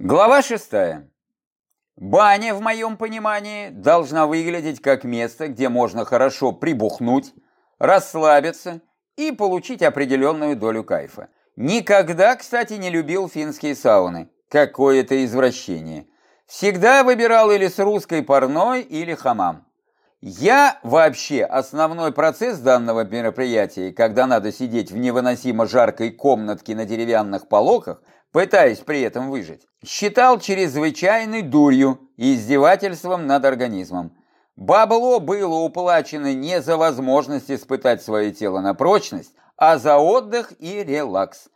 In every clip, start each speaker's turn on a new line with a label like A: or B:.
A: Глава шестая. Баня, в моем понимании, должна выглядеть как место, где можно хорошо прибухнуть, расслабиться и получить определенную долю кайфа. Никогда, кстати, не любил финские сауны. Какое-то извращение. Всегда выбирал или с русской парной, или хамам. Я вообще основной процесс данного мероприятия, когда надо сидеть в невыносимо жаркой комнатке на деревянных полоках, пытаясь при этом выжить, считал чрезвычайной дурью и издевательством над организмом. Бабло было уплачено не за возможность испытать свое тело на прочность, а за отдых и релакс.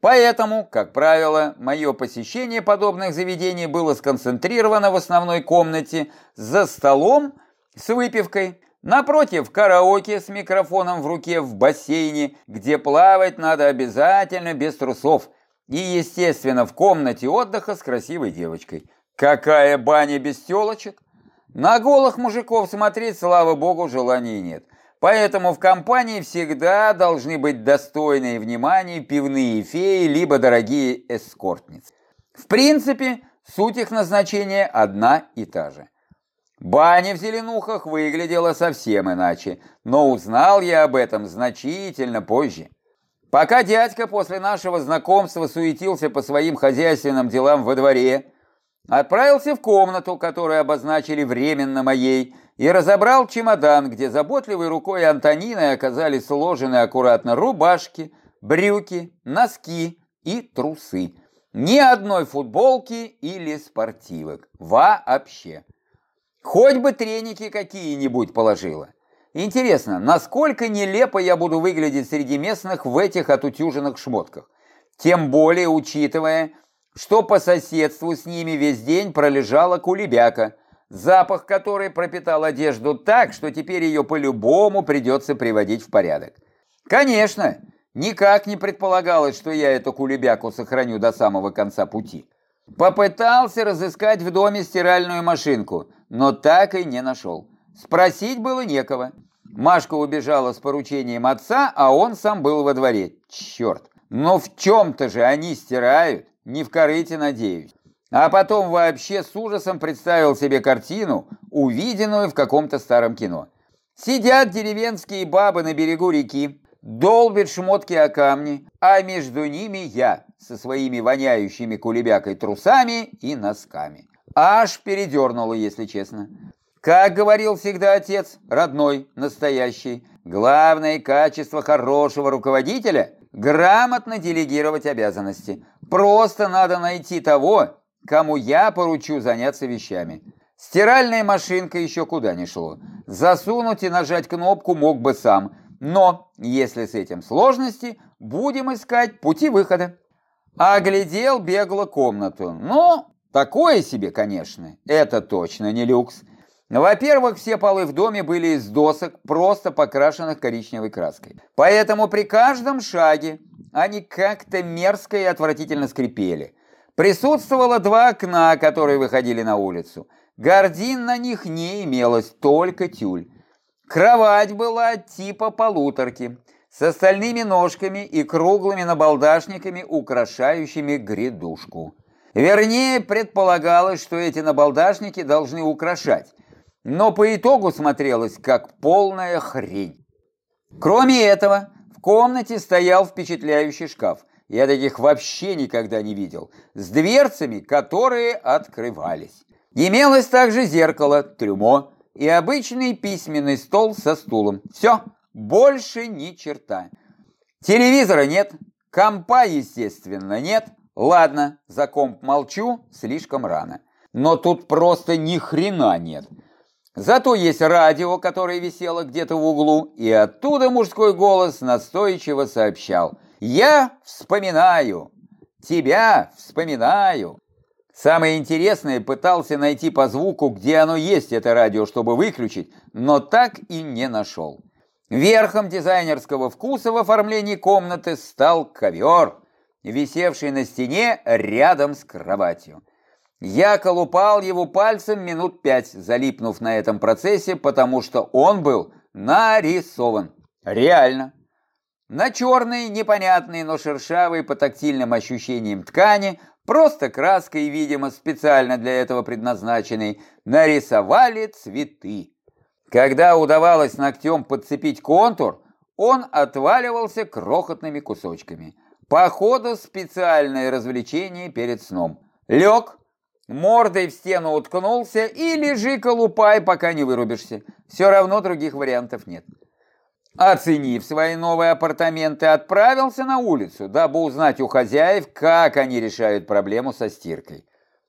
A: Поэтому, как правило, мое посещение подобных заведений было сконцентрировано в основной комнате за столом с выпивкой, напротив караоке с микрофоном в руке в бассейне, где плавать надо обязательно без трусов – и, естественно, в комнате отдыха с красивой девочкой. Какая баня без телочек? На голых мужиков смотреть, слава богу, желания нет. Поэтому в компании всегда должны быть достойные внимания пивные феи, либо дорогие эскортницы. В принципе, суть их назначения одна и та же. Баня в Зеленухах выглядела совсем иначе, но узнал я об этом значительно позже. Пока дядька после нашего знакомства суетился по своим хозяйственным делам во дворе, отправился в комнату, которую обозначили временно моей, и разобрал чемодан, где заботливой рукой Антонины оказались сложены аккуратно рубашки, брюки, носки и трусы. Ни одной футболки или спортивок. Вообще. Хоть бы треники какие-нибудь положила. Интересно, насколько нелепо я буду выглядеть среди местных в этих отутюженных шмотках? Тем более учитывая, что по соседству с ними весь день пролежала кулебяка, запах которой пропитал одежду так, что теперь ее по-любому придется приводить в порядок. Конечно, никак не предполагалось, что я эту кулебяку сохраню до самого конца пути. Попытался разыскать в доме стиральную машинку, но так и не нашел. Спросить было некого. Машка убежала с поручением отца, а он сам был во дворе. Черт, но в чем-то же они стирают, не в корыте, надеюсь. А потом вообще с ужасом представил себе картину, увиденную в каком-то старом кино. Сидят деревенские бабы на берегу реки, долбят шмотки о камни, а между ними я со своими воняющими кулебякой трусами и носками. Аж передернуло, если честно. Как говорил всегда отец, родной, настоящий, главное качество хорошего руководителя – грамотно делегировать обязанности. Просто надо найти того, кому я поручу заняться вещами. Стиральная машинка еще куда не шло. Засунуть и нажать кнопку мог бы сам. Но, если с этим сложности, будем искать пути выхода. Оглядел бегло комнату. Ну, такое себе, конечно. Это точно не люкс. Во-первых, все полы в доме были из досок, просто покрашенных коричневой краской. Поэтому при каждом шаге они как-то мерзко и отвратительно скрипели. Присутствовало два окна, которые выходили на улицу. Гордин на них не имелось, только тюль. Кровать была типа полуторки, с остальными ножками и круглыми набалдашниками, украшающими грядушку. Вернее, предполагалось, что эти набалдашники должны украшать, но по итогу смотрелось как полная хрень. Кроме этого, в комнате стоял впечатляющий шкаф. Я таких вообще никогда не видел. С дверцами, которые открывались. Имелось также зеркало, трюмо и обычный письменный стол со стулом. Все, больше ни черта. Телевизора нет, компа, естественно, нет. Ладно, за комп молчу, слишком рано. Но тут просто ни хрена нет. Зато есть радио, которое висело где-то в углу, и оттуда мужской голос настойчиво сообщал «Я вспоминаю! Тебя вспоминаю!» Самое интересное, пытался найти по звуку, где оно есть, это радио, чтобы выключить, но так и не нашел. Верхом дизайнерского вкуса в оформлении комнаты стал ковер, висевший на стене рядом с кроватью. Я колупал его пальцем минут пять, залипнув на этом процессе, потому что он был нарисован. Реально. На черной, непонятной, но шершавой по тактильным ощущениям ткани просто краской, видимо, специально для этого предназначенной, нарисовали цветы. Когда удавалось ногтем подцепить контур, он отваливался крохотными кусочками. Походу, специальное развлечение перед сном. Лег, мордой в стену уткнулся и лежи колупай, пока не вырубишься. Все равно других вариантов нет. Оценив свои новые апартаменты, отправился на улицу, дабы узнать у хозяев, как они решают проблему со стиркой.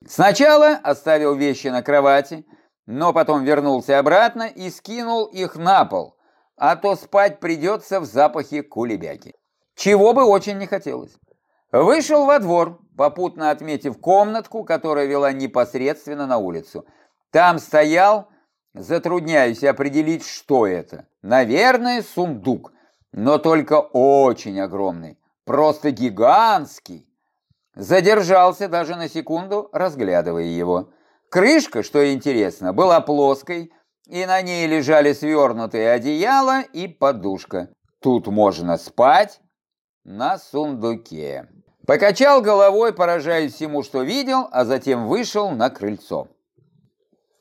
A: Сначала оставил вещи на кровати, но потом вернулся обратно и скинул их на пол, а то спать придется в запахе кулебяки. Чего бы очень не хотелось. Вышел во двор, попутно отметив комнатку, которая вела непосредственно на улицу. Там стоял Затрудняюсь определить, что это. Наверное, сундук, но только очень огромный, просто гигантский. Задержался даже на секунду, разглядывая его. Крышка, что интересно, была плоской, и на ней лежали свернутые одеяло и подушка. Тут можно спать на сундуке. Покачал головой, поражаясь всему, что видел, а затем вышел на крыльцо.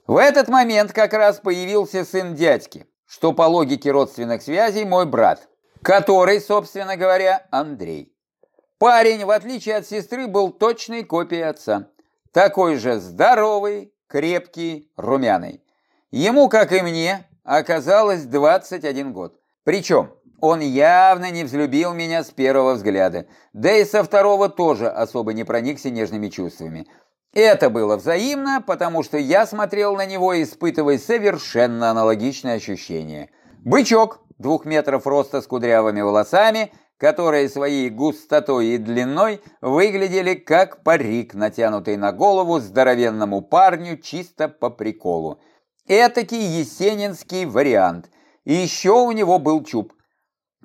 A: В этот момент как раз появился сын дядьки, что по логике родственных связей мой брат, который, собственно говоря, Андрей. Парень, в отличие от сестры, был точной копией отца. Такой же здоровый, крепкий, румяный. Ему, как и мне, оказалось 21 год. Причем он явно не взлюбил меня с первого взгляда, да и со второго тоже особо не проникся нежными чувствами. Это было взаимно, потому что я смотрел на него, испытывая совершенно аналогичные ощущения. Бычок, двух метров роста с кудрявыми волосами, которые своей густотой и длиной выглядели как парик, натянутый на голову здоровенному парню чисто по приколу. Этакий есенинский вариант. И еще у него был чуб.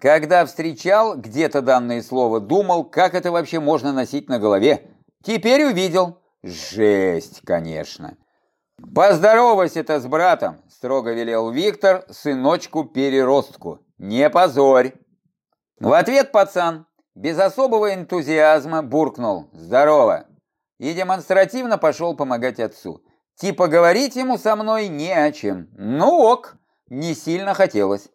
A: Когда встречал где-то данное слово, думал, как это вообще можно носить на голове. Теперь увидел – Жесть, конечно. Поздоровайся-то с братом, строго велел Виктор сыночку-переростку. Не позорь. В ответ пацан без особого энтузиазма буркнул «Здорово!» и демонстративно пошел помогать отцу. Типа говорить ему со мной не о чем. Ну ок, не сильно хотелось.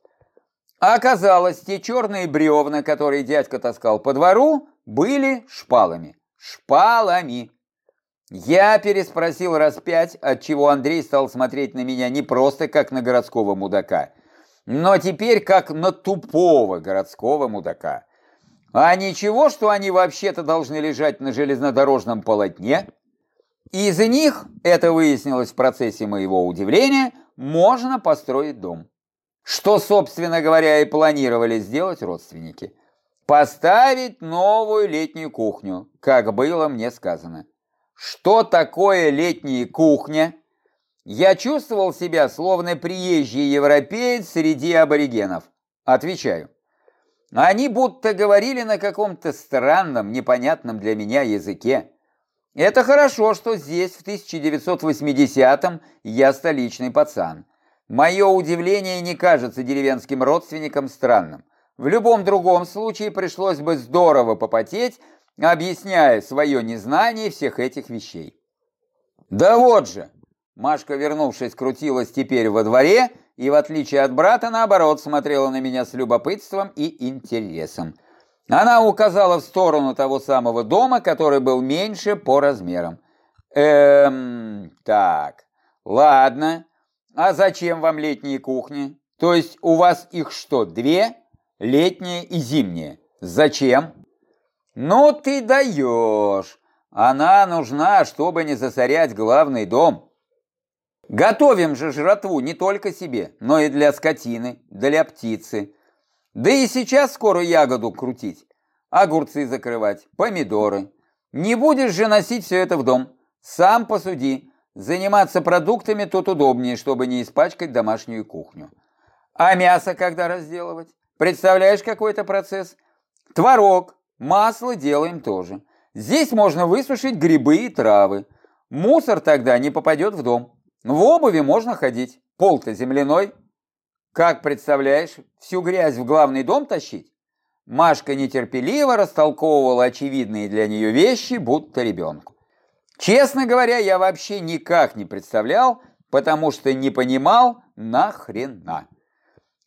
A: А оказалось, те черные бревна, которые дядька таскал по двору, были шпалами. Шпалами. Я переспросил раз пять, отчего Андрей стал смотреть на меня не просто как на городского мудака, но теперь как на тупого городского мудака. А ничего, что они вообще-то должны лежать на железнодорожном полотне? Из них, это выяснилось в процессе моего удивления, можно построить дом. Что, собственно говоря, и планировали сделать родственники. Поставить новую летнюю кухню, как было мне сказано. Что такое летняя кухня? Я чувствовал себя словно приезжий европеец среди аборигенов. Отвечаю. Они будто говорили на каком-то странном, непонятном для меня языке. Это хорошо, что здесь, в 1980-м, я столичный пацан. Мое удивление не кажется деревенским родственникам странным. В любом другом случае пришлось бы здорово попотеть, объясняя свое незнание всех этих вещей. Да вот же, Машка, вернувшись, крутилась теперь во дворе и, в отличие от брата, наоборот, смотрела на меня с любопытством и интересом. Она указала в сторону того самого дома, который был меньше по размерам. Эм, так, ладно. А зачем вам летние кухни? То есть у вас их что, две? Летняя и зимняя. Зачем? «Ну ты даешь! Она нужна, чтобы не засорять главный дом. Готовим же жратву не только себе, но и для скотины, для птицы. Да и сейчас скоро ягоду крутить, огурцы закрывать, помидоры. Не будешь же носить все это в дом. Сам посуди. Заниматься продуктами тут удобнее, чтобы не испачкать домашнюю кухню. А мясо когда разделывать? Представляешь какой-то процесс? Творог, Масло делаем тоже. Здесь можно высушить грибы и травы. Мусор тогда не попадет в дом. В обуви можно ходить. Пол-то земляной. Как представляешь, всю грязь в главный дом тащить? Машка нетерпеливо растолковывала очевидные для нее вещи, будто ребенку. Честно говоря, я вообще никак не представлял, потому что не понимал нахрена.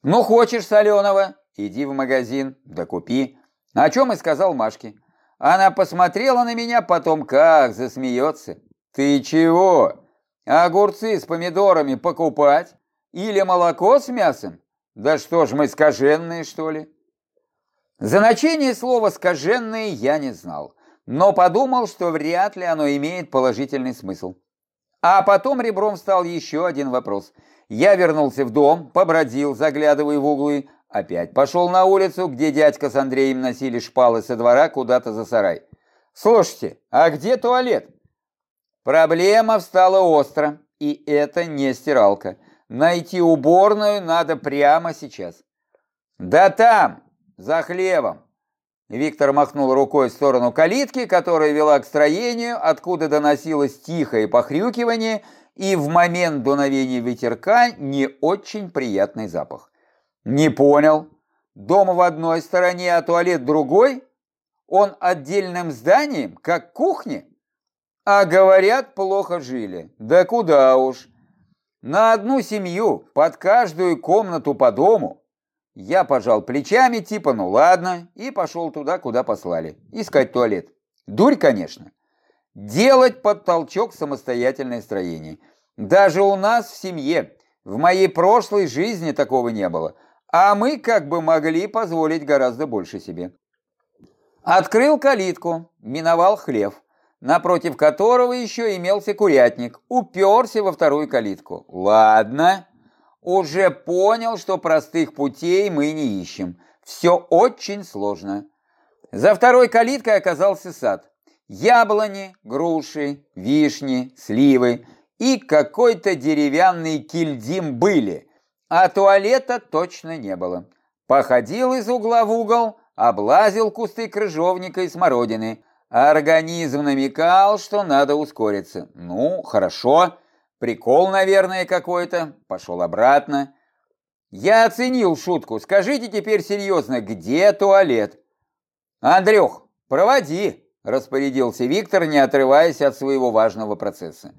A: Ну, хочешь соленого? Иди в магазин, да купи. О чем и сказал Машке. Она посмотрела на меня, потом как засмеется. Ты чего? Огурцы с помидорами покупать? Или молоко с мясом? Да что ж мы скаженные, что ли? Значение слова «скаженные» я не знал, но подумал, что вряд ли оно имеет положительный смысл. А потом ребром стал еще один вопрос. Я вернулся в дом, побродил, заглядывая в углы, опять пошел на улицу, где дядька с Андреем носили шпалы со двора куда-то за сарай. «Слушайте, а где туалет?» Проблема встала остро, и это не стиралка. Найти уборную надо прямо сейчас. «Да там, за хлебом!» Виктор махнул рукой в сторону калитки, которая вела к строению, откуда доносилось тихое похрюкивание и в момент дуновения ветерка не очень приятный запах. «Не понял. Дом в одной стороне, а туалет другой? Он отдельным зданием, как кухня?» А говорят, плохо жили. Да куда уж. На одну семью, под каждую комнату по дому. Я пожал плечами, типа, ну ладно, и пошел туда, куда послали. Искать туалет. Дурь, конечно. Делать под толчок самостоятельное строение. Даже у нас в семье, в моей прошлой жизни такого не было. А мы как бы могли позволить гораздо больше себе. Открыл калитку, миновал хлев напротив которого еще имелся курятник, уперся во вторую калитку. Ладно, уже понял, что простых путей мы не ищем. Все очень сложно. За второй калиткой оказался сад. Яблони, груши, вишни, сливы и какой-то деревянный кильдим были, а туалета точно не было. Походил из угла в угол, облазил кусты крыжовника и смородины, Организм намекал, что надо ускориться. Ну, хорошо. Прикол, наверное, какой-то. Пошел обратно. Я оценил шутку. Скажите теперь серьезно, где туалет? Андрюх, проводи, распорядился Виктор, не отрываясь от своего важного процесса.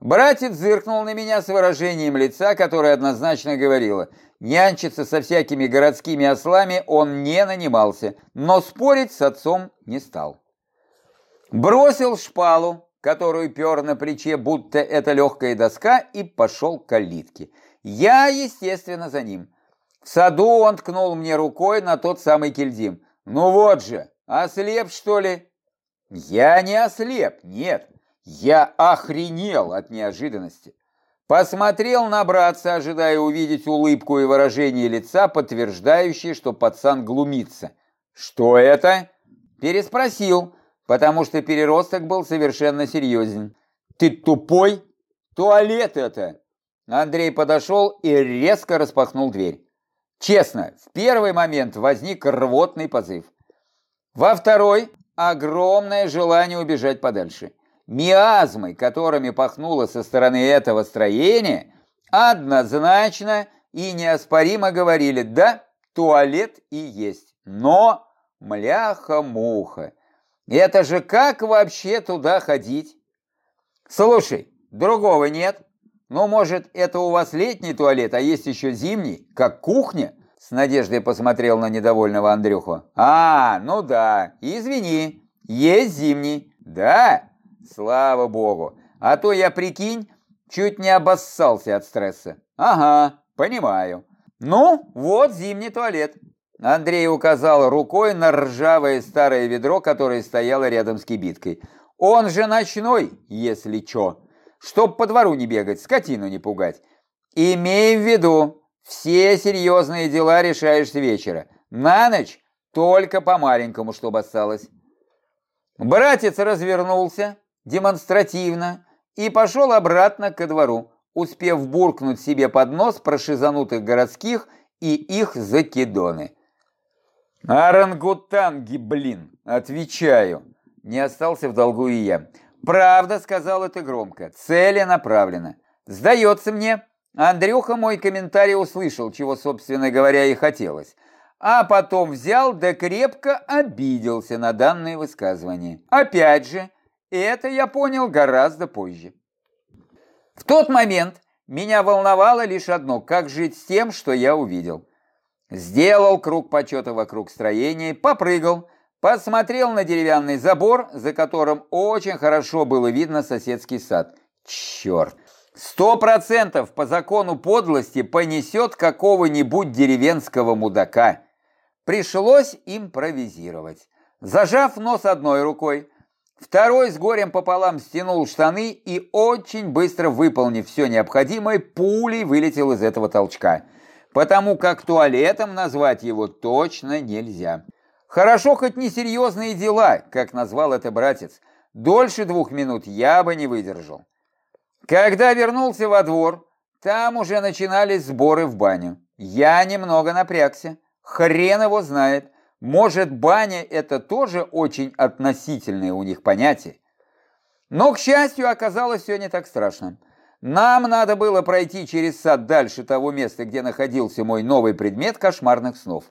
A: Братец зыркнул на меня с выражением лица, которое однозначно говорило, нянчиться со всякими городскими ослами он не нанимался, но спорить с отцом не стал. Бросил шпалу, которую пер на плече, будто это легкая доска, и пошел к калитке. Я, естественно, за ним. В саду он ткнул мне рукой на тот самый кельдим. «Ну вот же, ослеп, что ли?» «Я не ослеп, нет. Я охренел от неожиданности. Посмотрел на братца, ожидая увидеть улыбку и выражение лица, подтверждающие, что пацан глумится. «Что это?» Переспросил, потому что переросток был совершенно серьезен. «Ты тупой? Туалет это!» Андрей подошел и резко распахнул дверь. Честно, в первый момент возник рвотный позыв. Во второй – огромное желание убежать подальше. Миазмы, которыми пахнуло со стороны этого строения, однозначно и неоспоримо говорили «да, туалет и есть». Но мляха-муха – это же как вообще туда ходить? Слушай, другого нет. Ну, может, это у вас летний туалет, а есть еще зимний, как кухня? С надеждой посмотрел на недовольного Андрюху. А, ну да, извини, есть зимний. Да? Слава богу. А то я, прикинь, чуть не обоссался от стресса. Ага, понимаю. Ну, вот зимний туалет. Андрей указал рукой на ржавое старое ведро, которое стояло рядом с кибиткой. «Он же ночной, если чё. Чтоб по двору не бегать, скотину не пугать. Имей в виду, все серьезные дела решаешь с вечера. На ночь только по-маленькому, чтобы осталось». Братец развернулся демонстративно и пошел обратно ко двору, успев буркнуть себе под нос про шизанутых городских и их закидоны. «Орангутанги, блин!» «Отвечаю!» Не остался в долгу и я. «Правда», — сказал это громко, — «целенаправленно. Сдается мне, Андрюха мой комментарий услышал, чего, собственно говоря, и хотелось. а потом взял да крепко обиделся на данное высказывание. Опять же, это я понял гораздо позже. В тот момент меня волновало лишь одно, как жить с тем, что я увидел. Сделал круг почета вокруг строения, попрыгал, посмотрел на деревянный забор, за которым очень хорошо было видно соседский сад. Черт! Сто процентов по закону подлости понесет какого-нибудь деревенского мудака. Пришлось импровизировать. Зажав нос одной рукой, второй с горем пополам стянул штаны и, очень быстро выполнив все необходимое, пулей вылетел из этого толчка потому как туалетом назвать его точно нельзя. Хорошо хоть несерьезные дела, как назвал это братец. Дольше двух минут я бы не выдержал. Когда вернулся во двор, там уже начинались сборы в баню. Я немного напрягся. Хрен его знает. Может, баня это тоже очень относительное у них понятие. Но, к счастью, оказалось все не так страшно. Нам надо было пройти через сад дальше того места, где находился мой новый предмет кошмарных снов.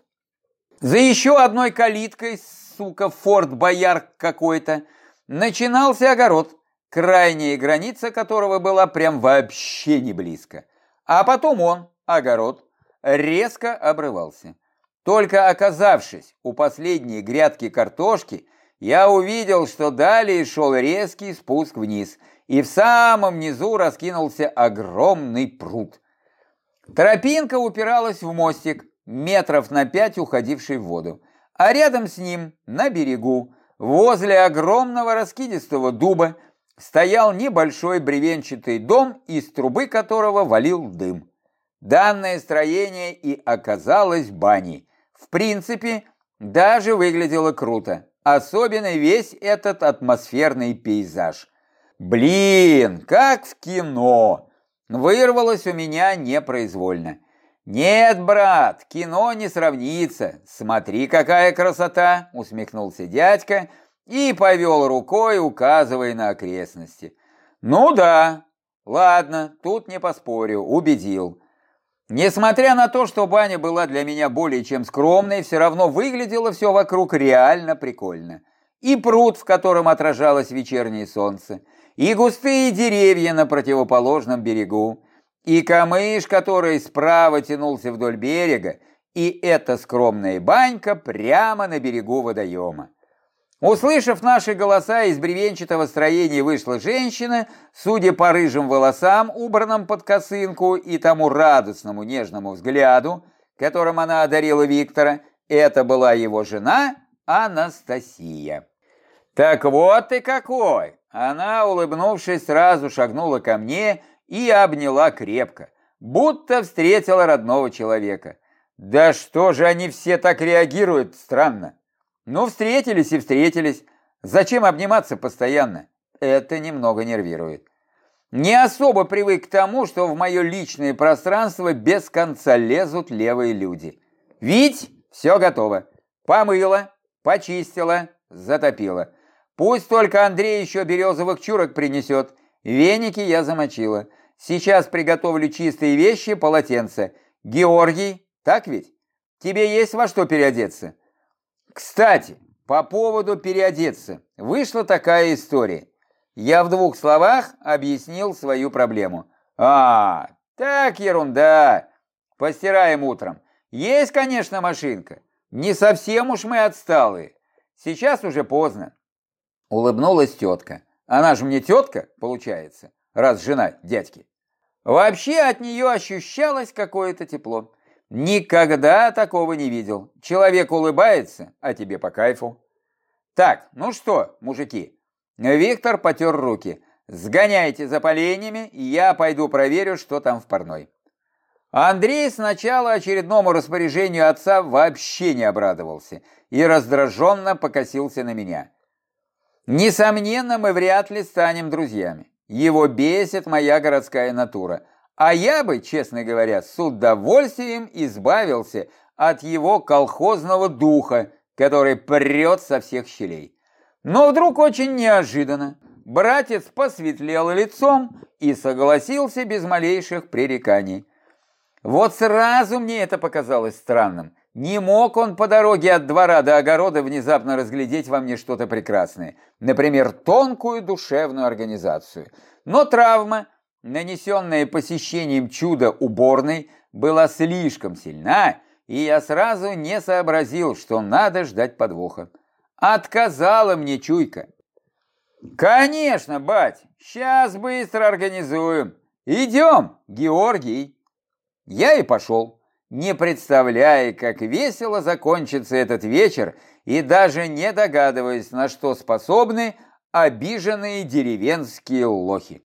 A: За еще одной калиткой, сука, форт Бояр какой-то, начинался огород, крайняя граница которого была прям вообще не близко. А потом он, огород, резко обрывался. Только оказавшись у последней грядки картошки, я увидел, что далее шел резкий спуск вниз – и в самом низу раскинулся огромный пруд. Тропинка упиралась в мостик, метров на пять уходивший в воду, а рядом с ним, на берегу, возле огромного раскидистого дуба, стоял небольшой бревенчатый дом, из трубы которого валил дым. Данное строение и оказалось баней. В принципе, даже выглядело круто, особенно весь этот атмосферный пейзаж. Блин, как в кино! Вырвалось у меня непроизвольно. Нет, брат, кино не сравнится. Смотри, какая красота, усмехнулся дядька и повел рукой, указывая на окрестности. Ну да, ладно, тут не поспорю, убедил. Несмотря на то, что баня была для меня более чем скромной, все равно выглядело все вокруг реально прикольно. И пруд, в котором отражалось вечернее солнце, и густые деревья на противоположном берегу, и камыш, который справа тянулся вдоль берега, и эта скромная банька прямо на берегу водоема. Услышав наши голоса, из бревенчатого строения вышла женщина, судя по рыжим волосам, убранным под косынку, и тому радостному нежному взгляду, которым она одарила Виктора, это была его жена Анастасия. «Так вот ты какой! Она, улыбнувшись, сразу шагнула ко мне и обняла крепко, будто встретила родного человека. Да что же они все так реагируют странно? Ну, встретились и встретились. Зачем обниматься постоянно? Это немного нервирует. Не особо привык к тому, что в мое личное пространство без конца лезут левые люди. Ведь все готово. Помыла, почистила, затопила. Пусть только Андрей еще березовых чурок принесет. Веники я замочила. Сейчас приготовлю чистые вещи, полотенце. Георгий, так ведь? Тебе есть во что переодеться? Кстати, по поводу переодеться. Вышла такая история. Я в двух словах объяснил свою проблему. А, так ерунда. Постираем утром. Есть, конечно, машинка. Не совсем уж мы отсталые. Сейчас уже поздно. Улыбнулась тетка. Она же мне тетка, получается, раз жена дядьки. Вообще от нее ощущалось какое-то тепло. Никогда такого не видел. Человек улыбается, а тебе по кайфу. Так, ну что, мужики? Виктор потер руки. Сгоняйте за поленьями, и я пойду проверю, что там в парной. Андрей сначала очередному распоряжению отца вообще не обрадовался и раздраженно покосился на меня. Несомненно, мы вряд ли станем друзьями. Его бесит моя городская натура. А я бы, честно говоря, с удовольствием избавился от его колхозного духа, который прет со всех щелей. Но вдруг очень неожиданно братец посветлел лицом и согласился без малейших пререканий. Вот сразу мне это показалось странным. Не мог он по дороге от двора до огорода внезапно разглядеть во мне что-то прекрасное, например, тонкую душевную организацию. Но травма, нанесенная посещением чуда уборной, была слишком сильна, и я сразу не сообразил, что надо ждать подвоха. Отказала мне чуйка. «Конечно, бать, сейчас быстро организуем. Идем, Георгий!» Я и пошел не представляя, как весело закончится этот вечер и даже не догадываясь, на что способны обиженные деревенские лохи.